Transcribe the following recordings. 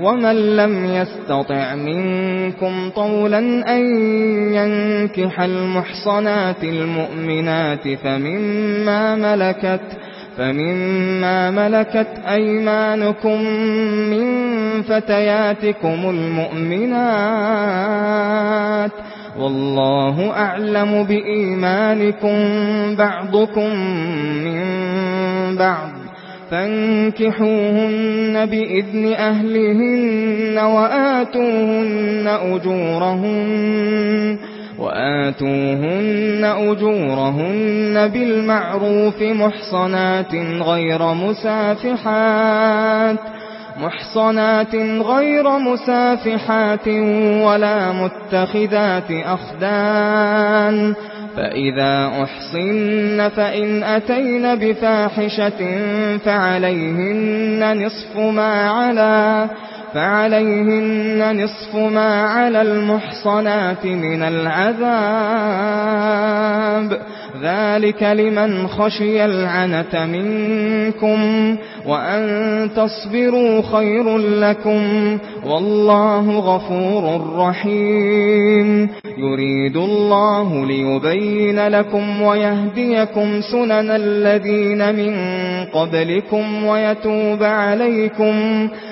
ومن لم يستطع منكم طولا أن ينكح المحصنات المؤمنات فمما ملكت فَمِمَّا مَلَكَتْ أَيْمَانُكُمْ مِنْ فَتَيَاتِكُمُ الْمُؤْمِنَاتِ وَاللَّهُ أَعْلَمُ بِإِيمَانِكُمْ بَعْضُكُمْ مِنْ بَعْضٍ فانكحوهن بإذن أهلهن وآتوهن أجورهن وآتوهن أجورهن بالمعروف محصنات غير مسافحات محصنات غير مسافحات ولا متخذات أخدان فَإِذَا أُحْصِنَّ فَإِنْ أَتَيْنَ بِفَاحِشَةٍ فَعَلَيْهِنَّ نِصْفُ مَا عَلَى فَعَلَيْهِنَّ نِصْفُ مَا عَلَى الْمُحْصَنَاتِ مِنَ الْعَذَابِ ذلك لمن خشي العنت منكم وأن تصبروا خير لكم والله غفور رحيم يريد الله ليبين لكم ويهديكم سنن الذين من قبلكم ويتوب عليكم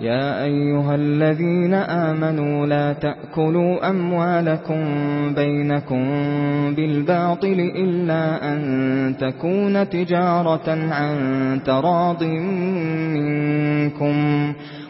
يا أيها الذين آمنوا لا تأكلوا أموالكم بينكم بالباطل إلا أن تكون تجارة عن تراض منكم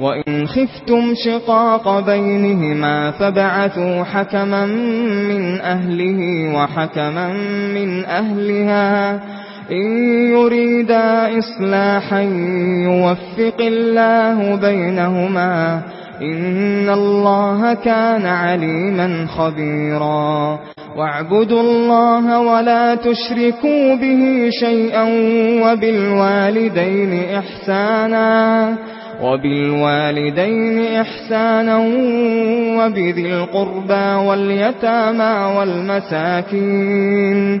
وَإِنْ خِفْتُمْ شِقَاقَ بَيْنِهِمَا فَابْعَثُوا حَكَمًا مِنْ أَهْلِهِ وَحَكَمًا مِنْ أَهْلِهَا إِنْ يُرِيدَا إِصْلَاحًا يُوَفِّقِ اللَّهُ بَيْنَهُمَا إِنَّ اللَّهَ كَانَ عَلِيمًا خَبِيرًا وَاعْبُدُوا اللَّهَ وَلَا تُشْرِكُوا بِهِ شَيْئًا وَبِالْوَالِدَيْنِ إِحْسَانًا وبالوالدين إحسانا وبذي القربى واليتامى والمساكين وبالوالدين إحسانا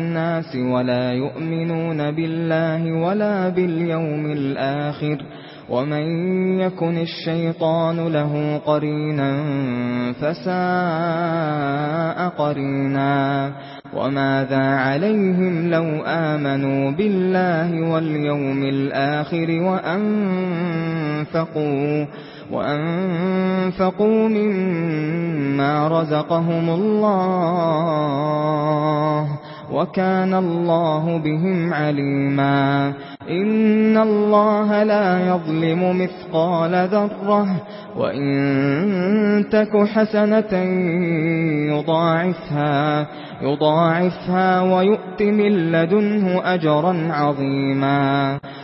الناس ولا يؤمنون بالله ولا باليوم الآخر ومن يكن الشيطان له قرينا فساء قرينا وماذا عليهم لو آمنوا بالله واليوم الآخر وأنفقوا وأنفقوا مما رزقهم الله وَكَانَ اللَّهُ بِهِمْ عَلِيمًا إِنَّ اللَّهَ لَا يَظْلِمُ مِثْقَالَ ذَرَّةٍ وَإِن تَكُ حَسَنَةً يُضَاعِفْهَا يُضَاعِفْهَا وَيُؤْتِ مِن لَّدُنْهُ أَجْرًا عَظِيمًا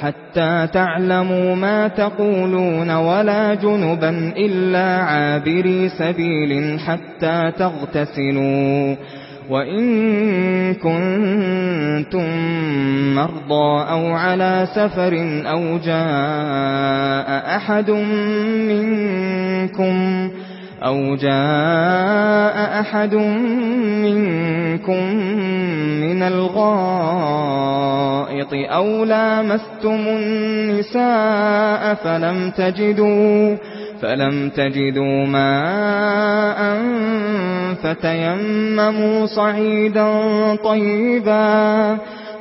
حتى تعلموا ما تقولون ولا جنبا إلا عابري سبيل حتى تغتسلوا وَإِن كُنتُم مَّرْضَىٰ أَوْ عَلَىٰ سَفَرٍ أَوْ جَاءَ أَحَدٌ مِّنكُم أَوْ جَاءَ أَحَدٌ مِّنكُم مِّنَ الْغَائِطِ أَوْ لَامَسْتُمُ النِّسَاءَ فَلَمْ تَجِدُوا فَلَمْ تَجِدُوا مَاءً فَتَيَمَّمُوا صَعِيدًا طَيِّبًا.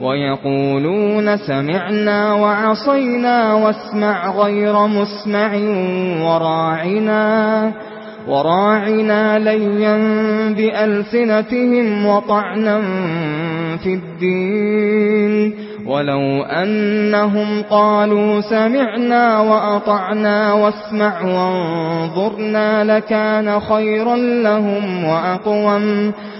وَيَقُولُونَ سَمِعْنَا وَعَصَيْنَا وَاسْمَعْ غَيْرَ مُسْمَعٍ وَرَاعِنَا وَرَاعِنَا لَيًّا بِأَلْسِنَتِهِمْ وَطَعْنًا فِي الدِّينِ وَلَوْ أَنَّهُمْ قَالُوا سَمِعْنَا وَأَطَعْنَا وَاسْمَعْ وَانظُرْنَا لَكَانَ خَيْرًا لَّهُمْ وَأَقْوَمَ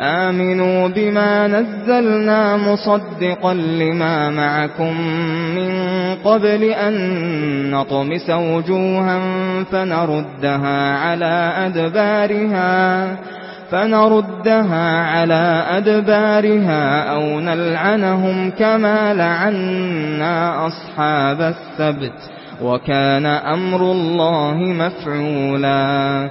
آمنوا بما نزلنا مصدقا لما معكم من قبل أن نطمس وجوها فنردها على أدبارها فنردها على أدبارها أو نلعنهم كما لعنا أصحاب السبت وكان أمر الله مفعولا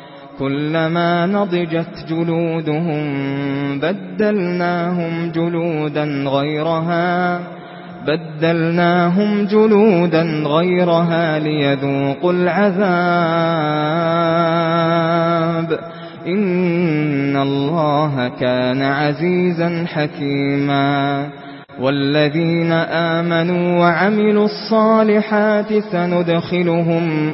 كُلَّمَا نضجت جلودهم بدلناهم جلودا غيرها بدلناهم جلودا غيرها ليذوقوا العذاب. إن الله كان عزيزا حكيما. والذين آمنوا وعملوا الصالحات سندخلهم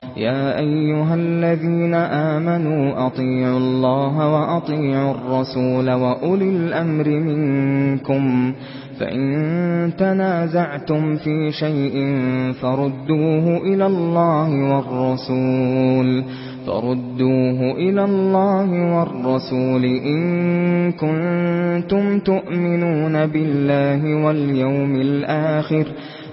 يا أيها الذين آمنوا أطيعوا الله وأطيعوا الرسول وأولي الأمر منكم فإن تنازعتم في شيء فردوه إلى الله والرسول فردوه إلى الله والرسول إن كنتم تؤمنون بالله واليوم الآخر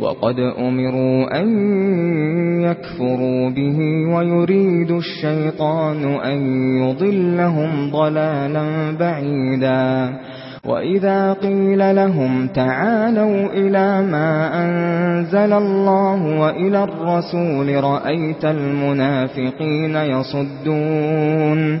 وقد أمروا أن يكفروا به ويريد الشيطان أن يضلهم ضلالا بعيدا. وَإِذَا قِيلَ لَهُمْ تَعَالَوْا إِلَى مَا أَنزَلَ اللَّهُ وَإِلَى الرَّسُولِ رَأَيْتَ الْمُنَافِقِينَ يَصُدُّونَ.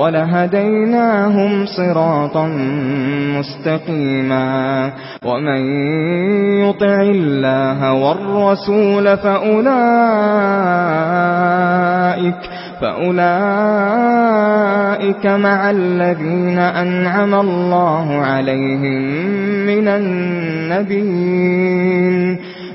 ولهديناهم صراطا مستقيما. ومن يطع الله والرسول فأولئك فأولئك مع الذين أنعم الله عليهم من النبيين.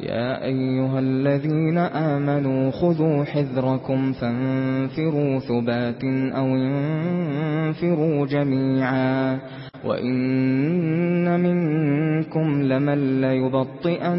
يا أيها الذين آمنوا خذوا حذركم فانفروا ثبات أو انفروا جميعا وإن منكم لمن لا يبطئن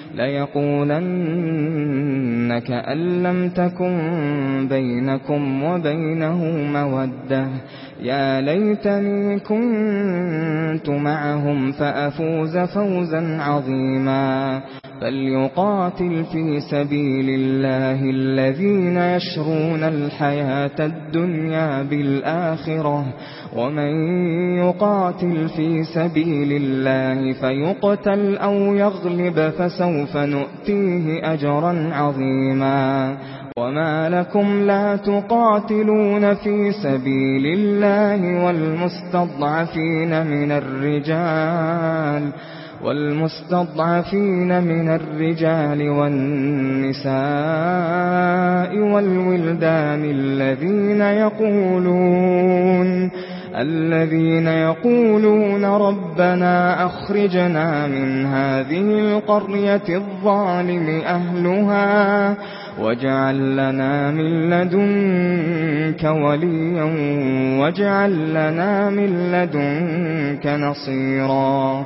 لَيَقُولَنَّ كَأَن لَّمْ تَكُن بَيْنَكُمْ وَبَيْنَهُ مَوَدَّةٌ يَا لَيْتَنِي كُنتُ مَعَهُمْ فَأَفُوزَ فَوْزًا عَظِيمًا فَلْيُقَاتِلْ فِي سَبِيلِ اللَّهِ الَّذِينَ يَشْرُونَ الْحَيَاةَ الدُّنْيَا بِالْآخِرَةِ. وَمَن يُقَاتِلْ فِي سَبِيلِ اللَّهِ فَيُقْتَلْ أَوْ يَغْلِبْ فَسَوْفَ نُؤْتِيهِ أَجْرًا عَظِيمًا. وَمَا لَكُمْ لَا تُقَاتِلُونَ فِي سَبِيلِ اللَّهِ وَالْمُسْتَضْعَفِينَ مِنَ الرِّجَالِ. والمستضعفين من الرجال والنساء والولدان الذين يقولون الذين يقولون ربنا أخرجنا من هذه القرية الظالم أهلها واجعل لنا من لدنك وليا واجعل لنا من لدنك نصيرا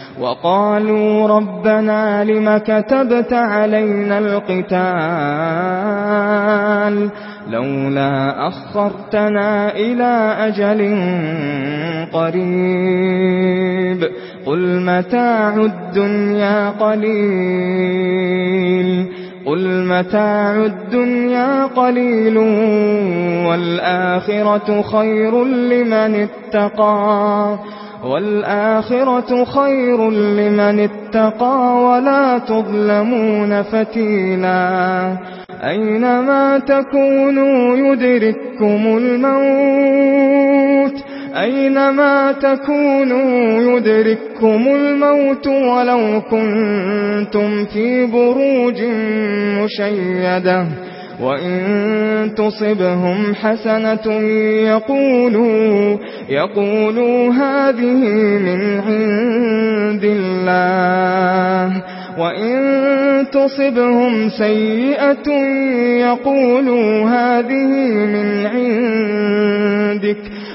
وقالوا ربنا لما كتبت علينا القتال لولا أخرتنا إلى أجل قريب قل متاع الدنيا قليل قل متاع الدنيا قليل والآخرة خير لمن اتقى والآخرة خير لمن اتقى ولا تظلمون فتيلا أينما تكونوا يدرككم الموت أينما تكونوا يدرككم الموت ولو كنتم في بروج مشيدة وَإِن تُصِبْهُمْ حَسَنَةٌ يَقُولُوا يَقُولُوا هَذِهِ مِنْ عِندِ اللَّهِ وَإِن تُصِبْهُمْ سَيِّئَةٌ يَقُولُوا هَذِهِ مِنْ عِندِكَ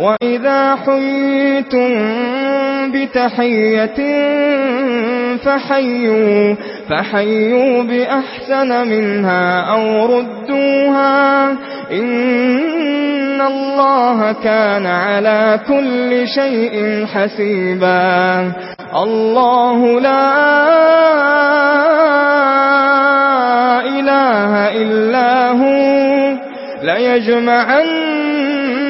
وَإِذَا حُيِّيتُم بِتَحِيَّةٍ فَحَيُّوا فَحَيُّوا بِأَحْسَنَ مِنْهَا أَوْ رُدُّوهَا إِنَّ اللَّهَ كَانَ عَلَى كُلِّ شَيْءٍ حَسِيبًا. اللَّهُ لَا إِلَٰهَ إِلَّا هُوَ لَيَجْمَعَنَّ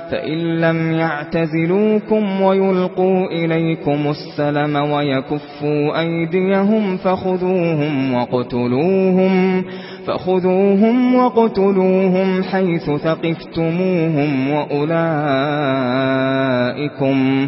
فإن لم يعتزلوكم ويلقوا إليكم السلم ويكفوا أيديهم فخذوهم وقتلوهم فخذوهم وقتلوهم حيث ثقفتموهم وأولئكم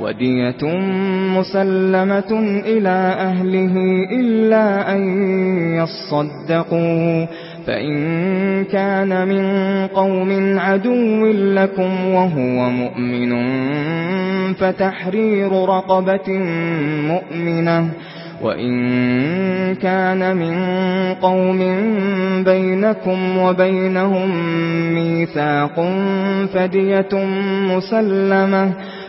ودية مسلمة إلى أهله إلا أن يصدقوا. فإن كان من قوم عدو لكم وهو مؤمن فتحرير رقبة مؤمنة. وَإِن كَانَ مِن قَوْمٍ بَيْنَكُمْ وَبَيْنَهُم مِّيثَاقٌ فَدِيَةٌ مُّسَلَّمَةٌ.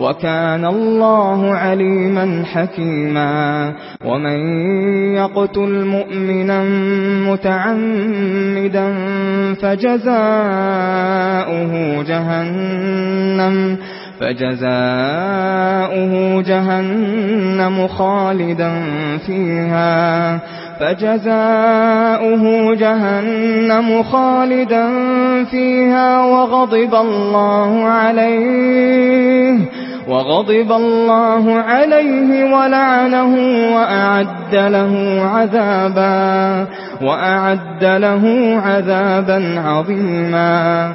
وَكَانَ اللَّهُ عَلِيمًا حَكِيمًا وَمَن يَقْتُلْ مُؤْمِنًا مُتَعَمِّدًا فَجَزَاؤُهُ جَهَنَّمُ فَجَزَاؤُهُ جَهَنَّمُ خَالِدًا فِيهَا فَجَزَاؤُهُ جَهَنَّمُ خَالِدًا فِيهَا وَغَضِبَ اللَّهُ عَلَيْهِ وغضب الله عليه ولعنه وأعد له عذابا وأعد له عذابا عظيما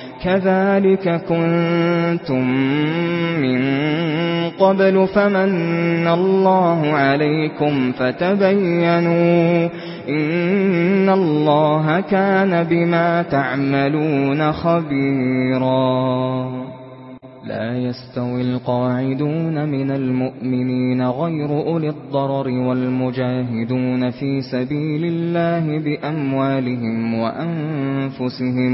كَذَلِكَ كُنتُم مِّن قَبْلُ فَمَنَّ اللَّهُ عَلَيْكُمْ فَتَبَيَّنُوا إِنَّ اللَّهَ كَانَ بِمَا تَعْمَلُونَ خَبِيرًا. لا يستوي القاعدون من المؤمنين غير أولي الضرر والمجاهدون في سبيل الله بأموالهم وأنفسهم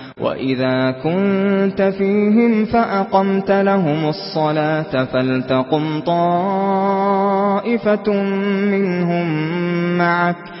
وَإِذَا كُنْتَ فِيهِمْ فَأَقَمْتَ لَهُمُ الصَّلَاةَ فَلْتَقُمْ طَائِفَةٌ مِّنْهُمْ مَعَكَ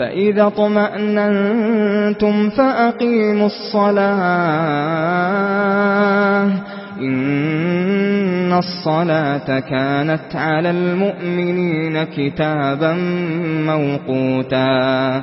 فَإِذَا طَمْأَنْتُمْ فَأَقِيمُوا الصَّلَاةَ إِنَّ الصَّلَاةَ كَانَتْ عَلَى الْمُؤْمِنِينَ كِتَابًا مَّوْقُوتًا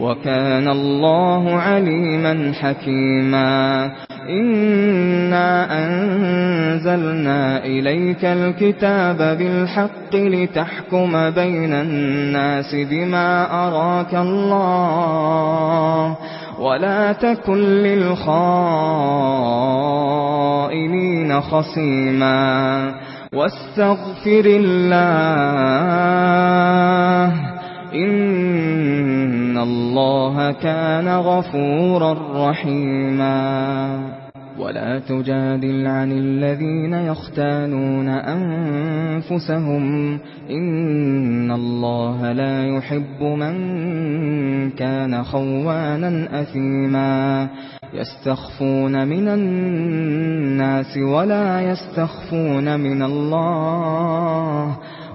وَكَانَ اللَّهُ عَلِيمًا حَكِيمًا. إِنَّا أَنزَلْنَا إِلَيْكَ الْكِتَابَ بِالْحَقِّ لِتَحْكُمَ بَيْنَ النَّاسِ بِمَا أَرَاكَ اللَّهُ وَلَا تَكُن لِّلْخَائِنِينَ خَصِيمًا. وَاسْتَغْفِرِ اللَّهَ إِنَّ إِنَّ اللَّهَ كَانَ غَفُورًا رَّحِيمًا. وَلَا تُجَادِلْ عَنِ الَّذِينَ يَخْتَانُونَ أَنفُسَهُمْ إِنَّ اللَّهَ لَا يُحِبُّ مَن كَانَ خَوَّانًا أَثِيمًا. يَسْتَخْفُونَ مِنَ النَّاسِ وَلَا يَسْتَخْفُونَ مِنَ اللَّهِ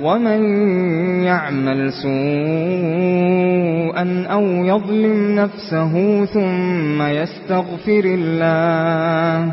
ومن يعمل سوءا أو يظلم نفسه ثم يستغفر الله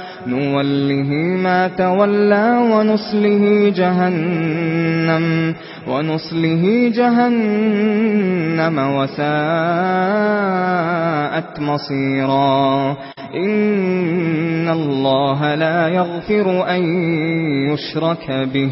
نوله ما تولى ونصله جهنم ونصله جهنم وساءت مصيرا إن الله لا يغفر أن يشرك به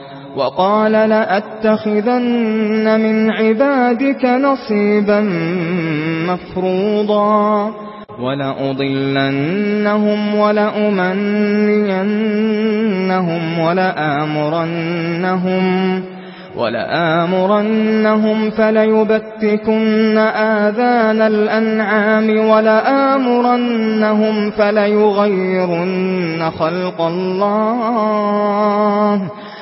وقال لأتخذن من عبادك نصيبا مفروضا. ولأضلنهم ولأمنينهم ولآمرنهم ولآمرنهم فليبتكن آذان الأنعام ولآمرنهم فليغيرن خلق الله.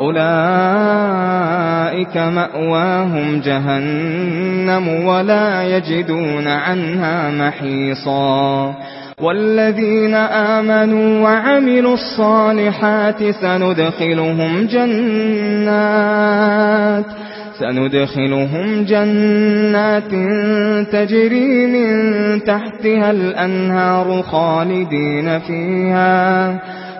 أولئك مأواهم جهنم ولا يجدون عنها محيصا. والذين آمنوا وعملوا الصالحات سندخلهم جنات سندخلهم جنات تجري من تحتها الأنهار خالدين فيها.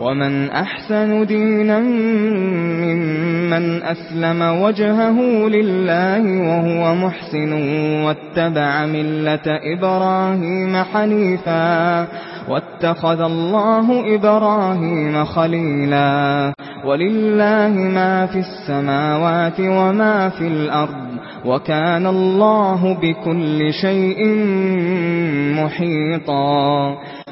ومن أحسن دينا ممن أسلم وجهه لله وهو محسن واتبع ملة إبراهيم حنيفا واتخذ الله إبراهيم خليلا ولله ما في السماوات وما في الأرض وَكَانَ اللَّهُ بِكُلِّ شَيْءٍ مُحِيطًا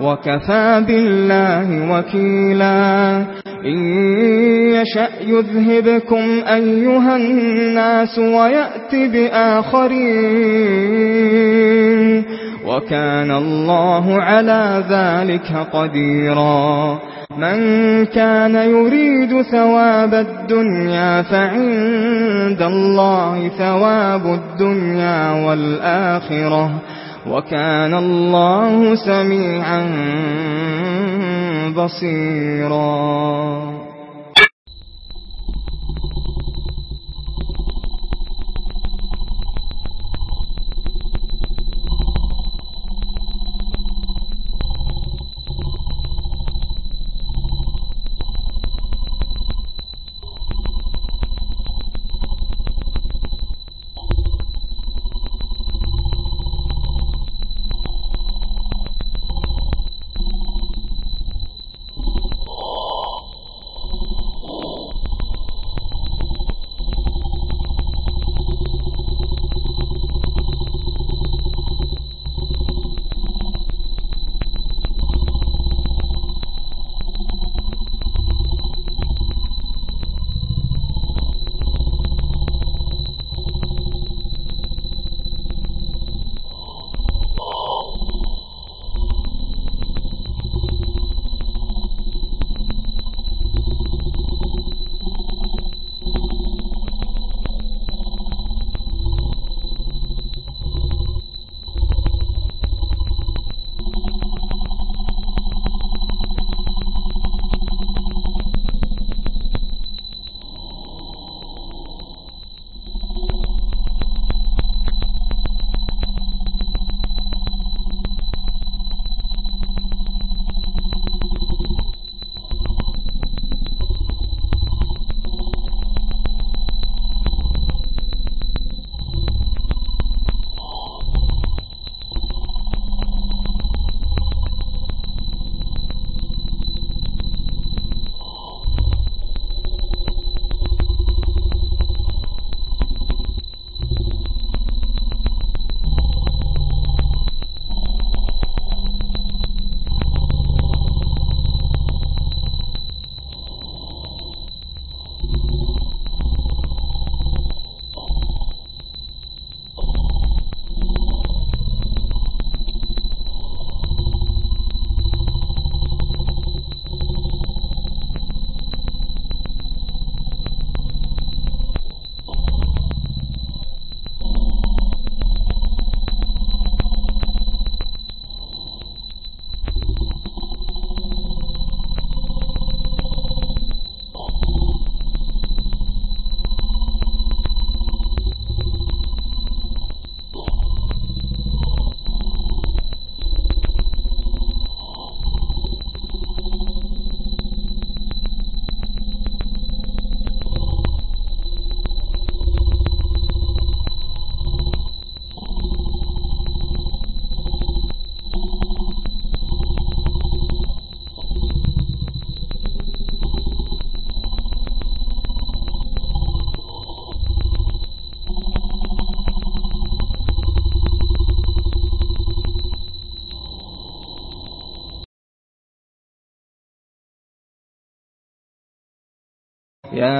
وَكَفَى بِاللَّهِ وَكِيلًا إِن يَشَأْ يُذْهِبْكُمْ أَيُّهَا النَّاسُ وَيَأْتِ بِآخَرِينَ وَكَانَ اللَّهُ عَلَى ذَلِكَ قَدِيرًا مَنْ كَانَ يُرِيدُ ثَوَابَ الدُّنْيَا فَعِندَ اللَّهِ ثَوَابُ الدُّنْيَا وَالْآخِرَةِ وَكَانَ اللَّهُ سَمِيعًا بَصِيرًا.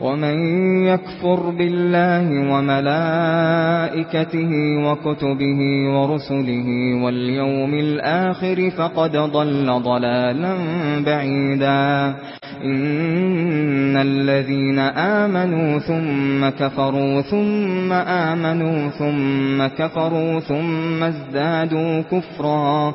ومن يكفر بالله وملائكته وكتبه ورسله واليوم الآخر فقد ضل ضلالا بعيدا. إن الذين آمنوا ثم كفروا ثم آمنوا ثم كفروا ثم ازدادوا كفرا.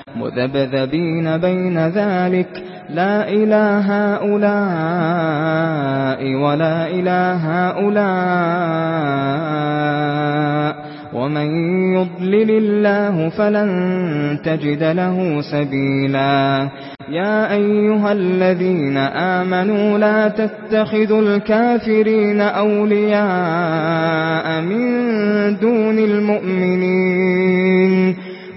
مذبذبين بين ذلك. لا إلى هؤلاء ولا إلى هؤلاء. ومن يضلل الله فلن تجد له سبيلا. يا أيها الذين آمنوا لا تتخذوا الكافرين أولياء من دون المؤمنين.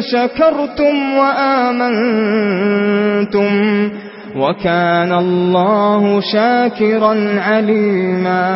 شكرتم وآمنتم وكان الله شاكرا عليما